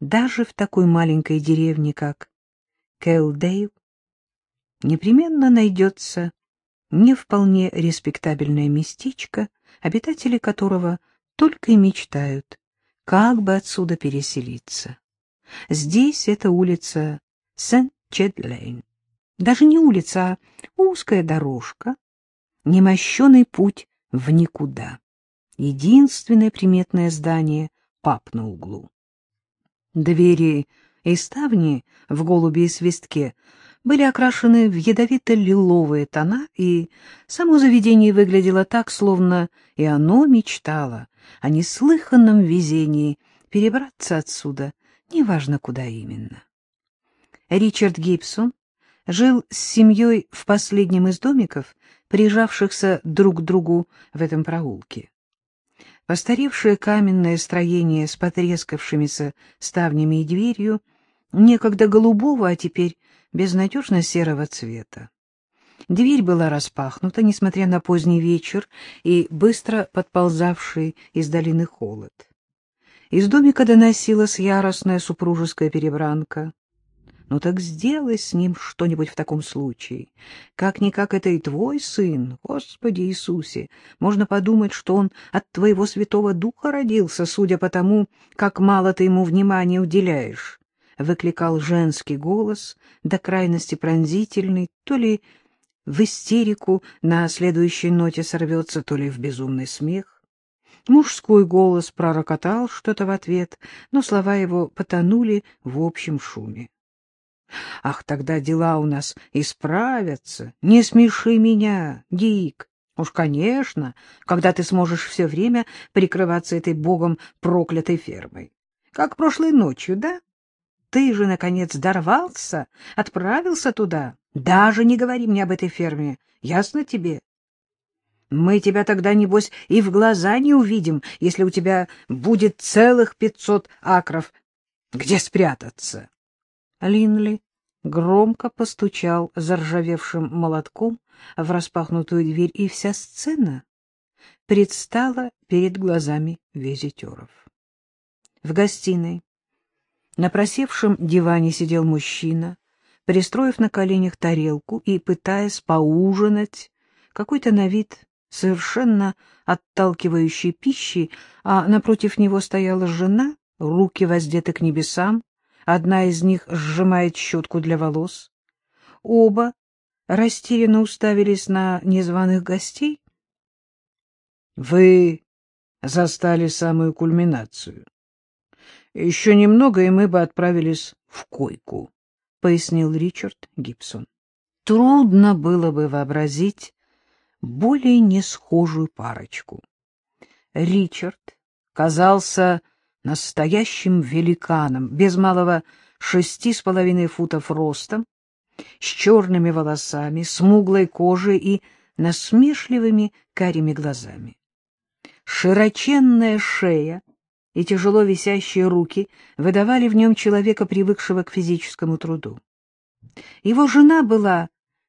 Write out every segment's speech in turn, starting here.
даже в такой маленькой деревне, как Кэлдейл, непременно найдется не вполне респектабельное местечко, обитатели которого только и мечтают, как бы отсюда переселиться. Здесь это улица Сент-Чедлейн. Даже не улица, а узкая дорожка, немощенный путь в никуда. Единственное приметное здание — пап на углу. Двери и ставни в голуби и свистке были окрашены в ядовито-лиловые тона, и само заведение выглядело так, словно и оно мечтало о неслыханном везении перебраться отсюда, неважно куда именно. Ричард Гибсон жил с семьей в последнем из домиков, прижавшихся друг к другу в этом проулке. Постаревшее каменное строение с потрескавшимися ставнями и дверью, некогда голубого, а теперь безнадежно серого цвета. Дверь была распахнута, несмотря на поздний вечер и быстро подползавший из долины холод. Из домика доносилась яростная супружеская перебранка. Ну так сделай с ним что-нибудь в таком случае. Как-никак это и твой сын, Господи Иисусе. Можно подумать, что он от твоего святого духа родился, судя по тому, как мало ты ему внимания уделяешь. Выкликал женский голос, до крайности пронзительный, то ли в истерику на следующей ноте сорвется, то ли в безумный смех. Мужской голос пророкотал что-то в ответ, но слова его потонули в общем шуме. Ах, тогда дела у нас исправятся. Не смеши меня, Дик. Уж, конечно, когда ты сможешь все время прикрываться этой богом проклятой фермой. Как прошлой ночью, да? Ты же, наконец, дорвался, отправился туда. Даже не говори мне об этой ферме. Ясно тебе? Мы тебя тогда, небось, и в глаза не увидим, если у тебя будет целых пятьсот акров. Где спрятаться? Линли громко постучал заржавевшим молотком в распахнутую дверь, и вся сцена предстала перед глазами визитеров. В гостиной на просевшем диване сидел мужчина, пристроив на коленях тарелку и пытаясь поужинать какой-то на вид совершенно отталкивающей пищей, а напротив него стояла жена, руки воздеты к небесам, Одна из них сжимает щетку для волос. Оба растерянно уставились на незваных гостей. — Вы застали самую кульминацию. Еще немного, и мы бы отправились в койку, — пояснил Ричард Гибсон. Трудно было бы вообразить более несхожую парочку. Ричард казался настоящим великаном, без малого шести с половиной футов ростом, с черными волосами, смуглой кожей и насмешливыми карими глазами. Широченная шея и тяжело висящие руки выдавали в нем человека, привыкшего к физическому труду. Его жена была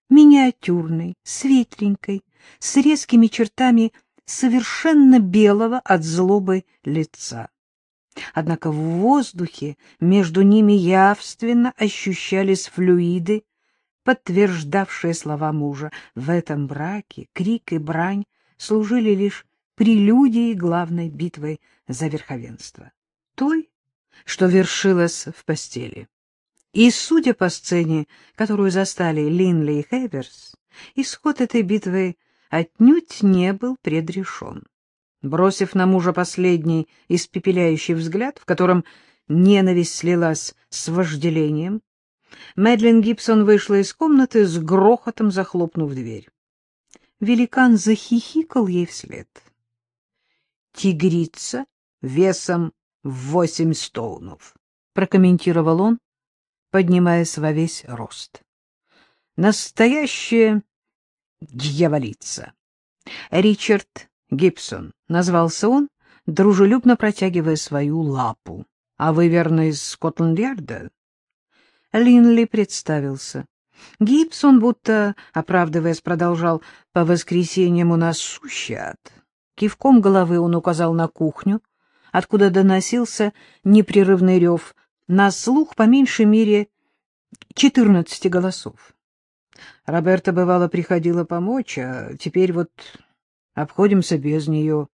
миниатюрной, светленькой, с резкими чертами совершенно белого от злобы лица. Однако в воздухе между ними явственно ощущались флюиды, подтверждавшие слова мужа. В этом браке крик и брань служили лишь прелюдией главной битвы за верховенство, той, что вершилась в постели. И, судя по сцене, которую застали Линли и Хейверс, исход этой битвы отнюдь не был предрешен. Бросив на мужа последний испепеляющий взгляд, в котором ненависть слилась с вожделением, Мэдлин Гибсон вышла из комнаты с грохотом, захлопнув дверь. Великан захихикал ей вслед. «Тигрица весом в восемь стоунов», — прокомментировал он, поднимаясь во весь рост. «Настоящая дьяволица». Ричард Гибсон, — назвался он, дружелюбно протягивая свою лапу. — А вы, верно, из Скотланд-Ярда? Линли представился. Гибсон, будто, оправдываясь, продолжал, — по воскресеньям у нас сущат. Кивком головы он указал на кухню, откуда доносился непрерывный рев на слух по меньшей мере четырнадцати голосов. Роберта, бывало, приходила помочь, а теперь вот обходимся без нее.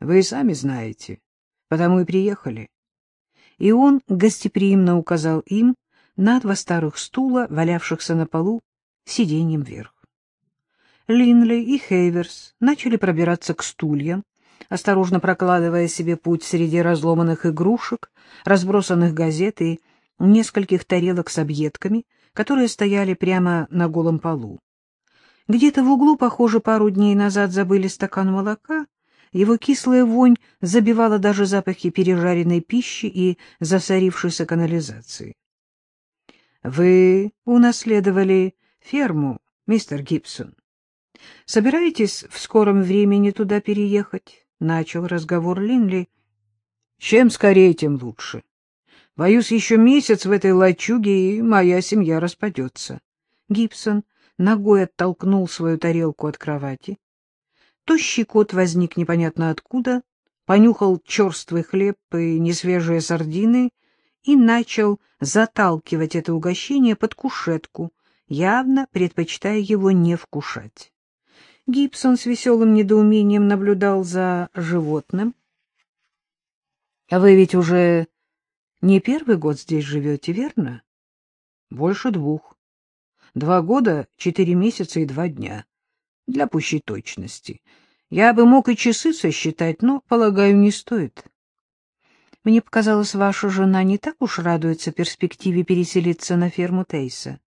Вы и сами знаете, потому и приехали. И он гостеприимно указал им на два старых стула, валявшихся на полу, сиденьем вверх. Линли и Хейверс начали пробираться к стульям, осторожно прокладывая себе путь среди разломанных игрушек, разбросанных газет и нескольких тарелок с объедками, которые стояли прямо на голом полу. Где-то в углу, похоже, пару дней назад забыли стакан молока, его кислая вонь забивала даже запахи пережаренной пищи и засорившейся канализации. — Вы унаследовали ферму, мистер Гибсон. Собираетесь в скором времени туда переехать? — начал разговор Линли. — Чем скорее, тем лучше. Боюсь, еще месяц в этой лачуге, и моя семья распадется. Гибсон ногой оттолкнул свою тарелку от кровати. Тощий кот возник непонятно откуда, понюхал черствый хлеб и несвежие сардины и начал заталкивать это угощение под кушетку, явно предпочитая его не вкушать. Гибсон с веселым недоумением наблюдал за животным. — А вы ведь уже не первый год здесь живете, верно? — Больше двух. Два года, четыре месяца и два дня. Для пущей точности. Я бы мог и часы сосчитать, но, полагаю, не стоит. Мне показалось, ваша жена не так уж радуется перспективе переселиться на ферму Тейса.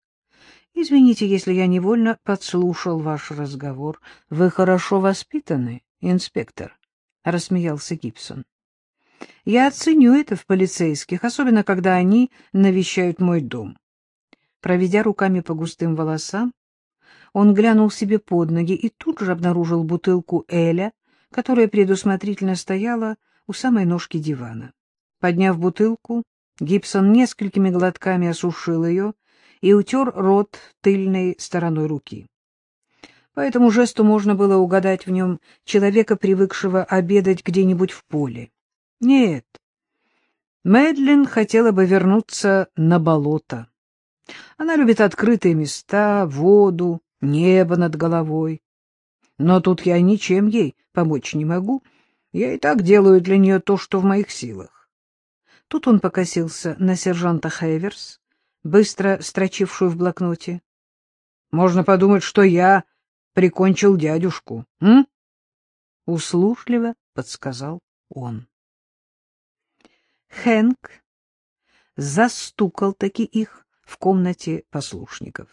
Извините, если я невольно подслушал ваш разговор. Вы хорошо воспитаны, инспектор, — рассмеялся Гибсон. Я оценю это в полицейских, особенно когда они навещают мой дом. Проведя руками по густым волосам, он глянул себе под ноги и тут же обнаружил бутылку Эля, которая предусмотрительно стояла у самой ножки дивана. Подняв бутылку, Гибсон несколькими глотками осушил ее и утер рот тыльной стороной руки. По этому жесту можно было угадать в нем человека, привыкшего обедать где-нибудь в поле. Нет, Мэдлин хотела бы вернуться на болото. Она любит открытые места, воду, небо над головой. Но тут я ничем ей помочь не могу. Я и так делаю для нее то, что в моих силах. Тут он покосился на сержанта Хейверс, быстро строчившую в блокноте. Можно подумать, что я прикончил дядюшку, м? Услужливо подсказал он. Хэнк застукал таки их в комнате послушников.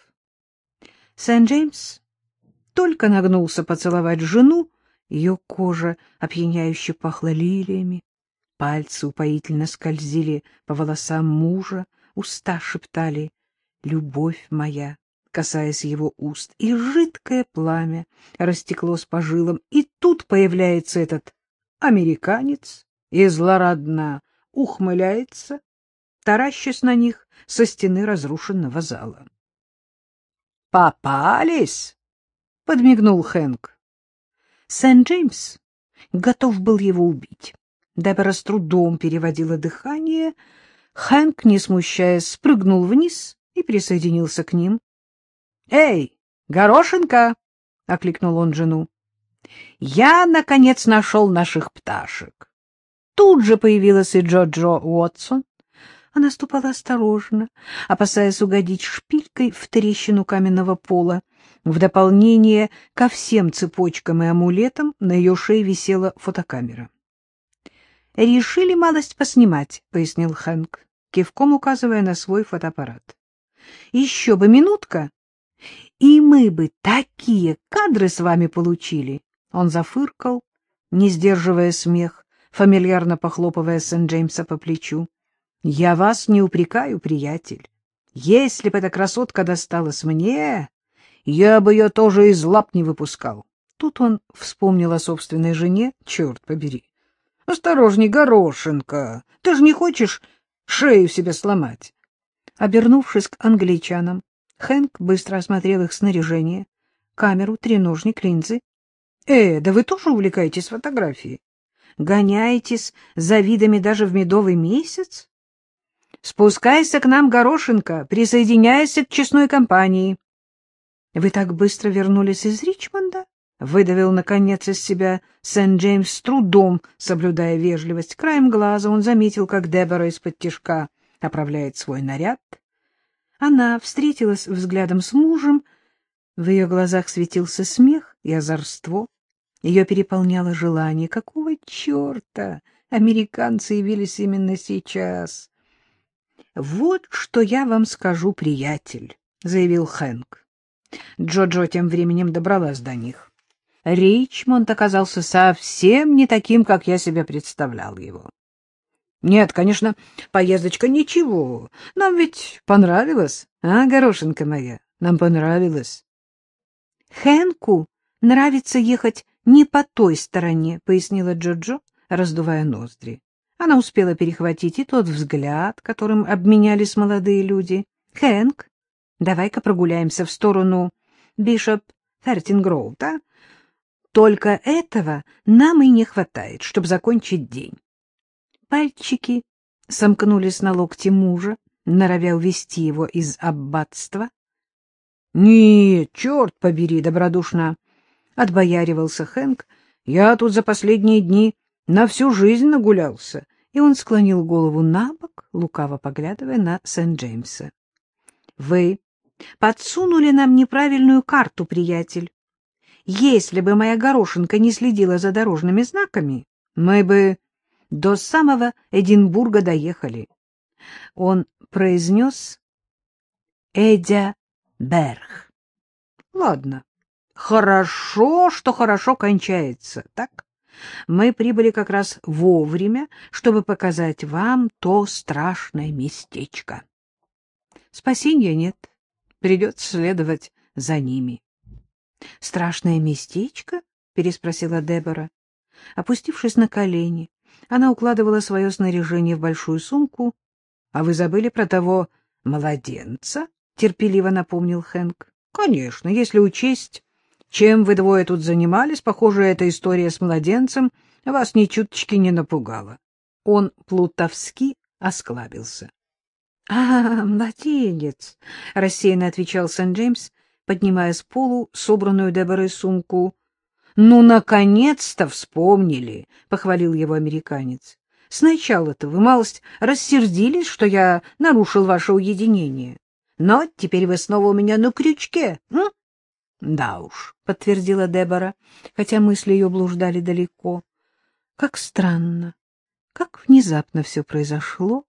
Сент-Джеймс только нагнулся поцеловать жену, ее кожа опьяняюще пахла лилиями, пальцы упоительно скользили по волосам мужа, уста шептали «Любовь моя», касаясь его уст, и жидкое пламя растеклось по жилам, и тут появляется этот американец и злорадно ухмыляется, таращась на них со стены разрушенного зала. «Попались!» — подмигнул Хэнк. Сент-Джеймс готов был его убить. Дебора с трудом переводила дыхание. Хэнк, не смущаясь, спрыгнул вниз и присоединился к ним. — Эй, горошинка! — окликнул он жену. — Я, наконец, нашел наших пташек. Тут же появилась и Джо-Джо Уотсон. Она ступала осторожно, опасаясь угодить шпилькой в трещину каменного пола. В дополнение ко всем цепочкам и амулетам на ее шее висела фотокамера. — Решили малость поснимать, — пояснил Хэнк, кивком указывая на свой фотоаппарат. — Еще бы минутка, и мы бы такие кадры с вами получили. Он зафыркал, не сдерживая смех, фамильярно похлопывая Сент-Джеймса по плечу. — Я вас не упрекаю, приятель. Если бы эта красотка досталась мне, я бы ее тоже из лап не выпускал. Тут он вспомнил о собственной жене, черт побери. — Осторожней, горошинка, ты же не хочешь шею себе сломать? Обернувшись к англичанам, Хэнк быстро осмотрел их снаряжение, камеру, треножник, линзы. — Э, да вы тоже увлекаетесь фотографией? Гоняетесь за видами даже в медовый месяц? Спускайся к нам, Горошенко, присоединяйся к честной компании. — Вы так быстро вернулись из Ричмонда? — выдавил, наконец, из себя Сент-Джеймс с трудом, соблюдая вежливость. Краем глаза он заметил, как Дебора из-под тишка оправляет свой наряд. Она встретилась взглядом с мужем. В ее глазах светился смех и озорство. Ее переполняло желание. Какого черта американцы явились именно сейчас? — Вот что я вам скажу, приятель, — заявил Хэнк. Джо-Джо тем временем добралась до них. Ричмонд оказался совсем не таким, как я себе представлял его. Нет, конечно, поездочка ничего. Нам ведь понравилось, а, горошинка моя? Нам понравилось. Хэнку нравится ехать не по той стороне, пояснила Джо-Джо, раздувая ноздри. Она успела перехватить и тот взгляд, которым обменялись молодые люди. Хэнк, давай-ка прогуляемся в сторону Бишоп Фертингроуд, а? Только этого нам и не хватает, чтобы закончить день. Пальчики сомкнулись на локте мужа, норовя увести его из аббатства. — Нет, черт побери, добродушно! — отбояривался Хэнк. — Я тут за последние дни на всю жизнь нагулялся. И он склонил голову на бок, лукаво поглядывая на Сент-Джеймса. — Вы подсунули нам неправильную карту, приятель. Если бы моя горошинка не следила за дорожными знаками, мы бы до самого Эдинбурга доехали. Он произнес Эдя Берг. Ладно, хорошо, что хорошо кончается, так? Мы прибыли как раз вовремя, чтобы показать вам то страшное местечко. Спасения нет, придется следовать за ними. — Страшное местечко? — переспросила Дебора. Опустившись на колени, она укладывала свое снаряжение в большую сумку. — А вы забыли про того младенца? — терпеливо напомнил Хэнк. — Конечно, если учесть, чем вы двое тут занимались, похоже, эта история с младенцем вас ни чуточки не напугала. Он плутовски осклабился. — А, младенец! — рассеянно отвечал Сент-Джеймс, поднимая с полу собранную Деборой сумку. Ну, наконец-то вспомнили, — похвалил его американец. Сначала-то вы малость рассердились, что я нарушил ваше уединение. Но теперь вы снова у меня на крючке, м? — Да уж, — подтвердила Дебора, хотя мысли ее блуждали далеко. Как странно, как внезапно все произошло.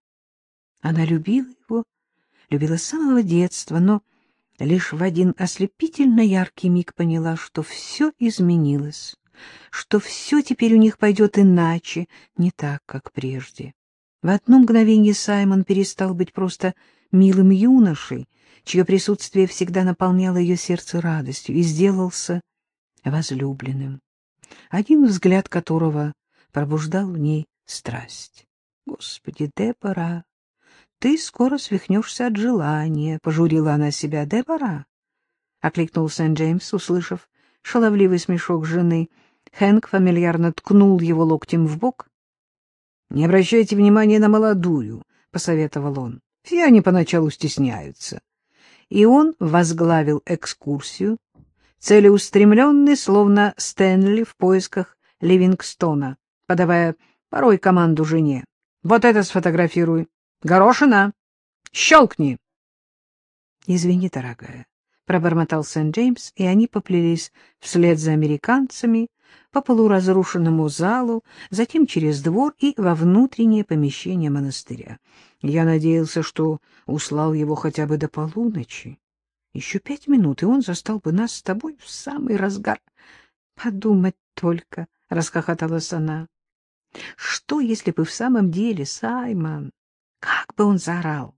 Она любила его, любила с самого детства, но лишь в один ослепительно яркий миг поняла, что все изменилось, что все теперь у них пойдет иначе, не так, как прежде. В одно мгновение Саймон перестал быть просто милым юношей, чье присутствие всегда наполняло ее сердце радостью, и сделался возлюбленным, один взгляд которого пробуждал в ней страсть. Господи, Дебора, ты скоро свихнешься от желания, — пожурила она себя. — Дебора! — окликнул Сент-Джеймс, услышав шаловливый смешок жены. Хэнк фамильярно ткнул его локтем в бок. — Не обращайте внимания на молодую, — посоветовал он. — Все они поначалу стесняются. И он возглавил экскурсию, целеустремленный, словно Стэнли в поисках Ливингстона, подавая порой команду жене. — Вот это сфотографируй. Горошина! Щелкни! — Извини, дорогая, — пробормотал Сент-Джеймс, и они поплелись вслед за американцами по полуразрушенному залу, затем через двор и во внутреннее помещение монастыря. Я надеялся, что услал его хотя бы до полуночи. Еще пять минут, и он застал бы нас с тобой в самый разгар. — Подумать только, — расхохоталась она. — Что, если бы в самом деле, Саймон, как бы он заорал!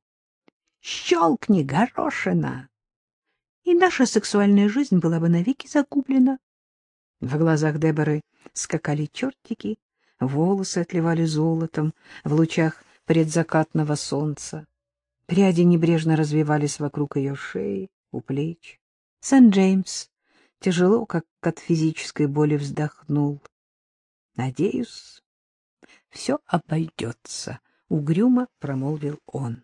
«Щелкни, горошина!» И наша сексуальная жизнь была бы навеки загублена. В глазах Деборы скакали чертики, волосы отливали золотом в лучах предзакатного солнца. Пряди небрежно развивались вокруг ее шеи, у плеч. Сент-Джеймс тяжело, как от физической боли, вздохнул. — Надеюсь, все обойдется, угрюмо промолвил он.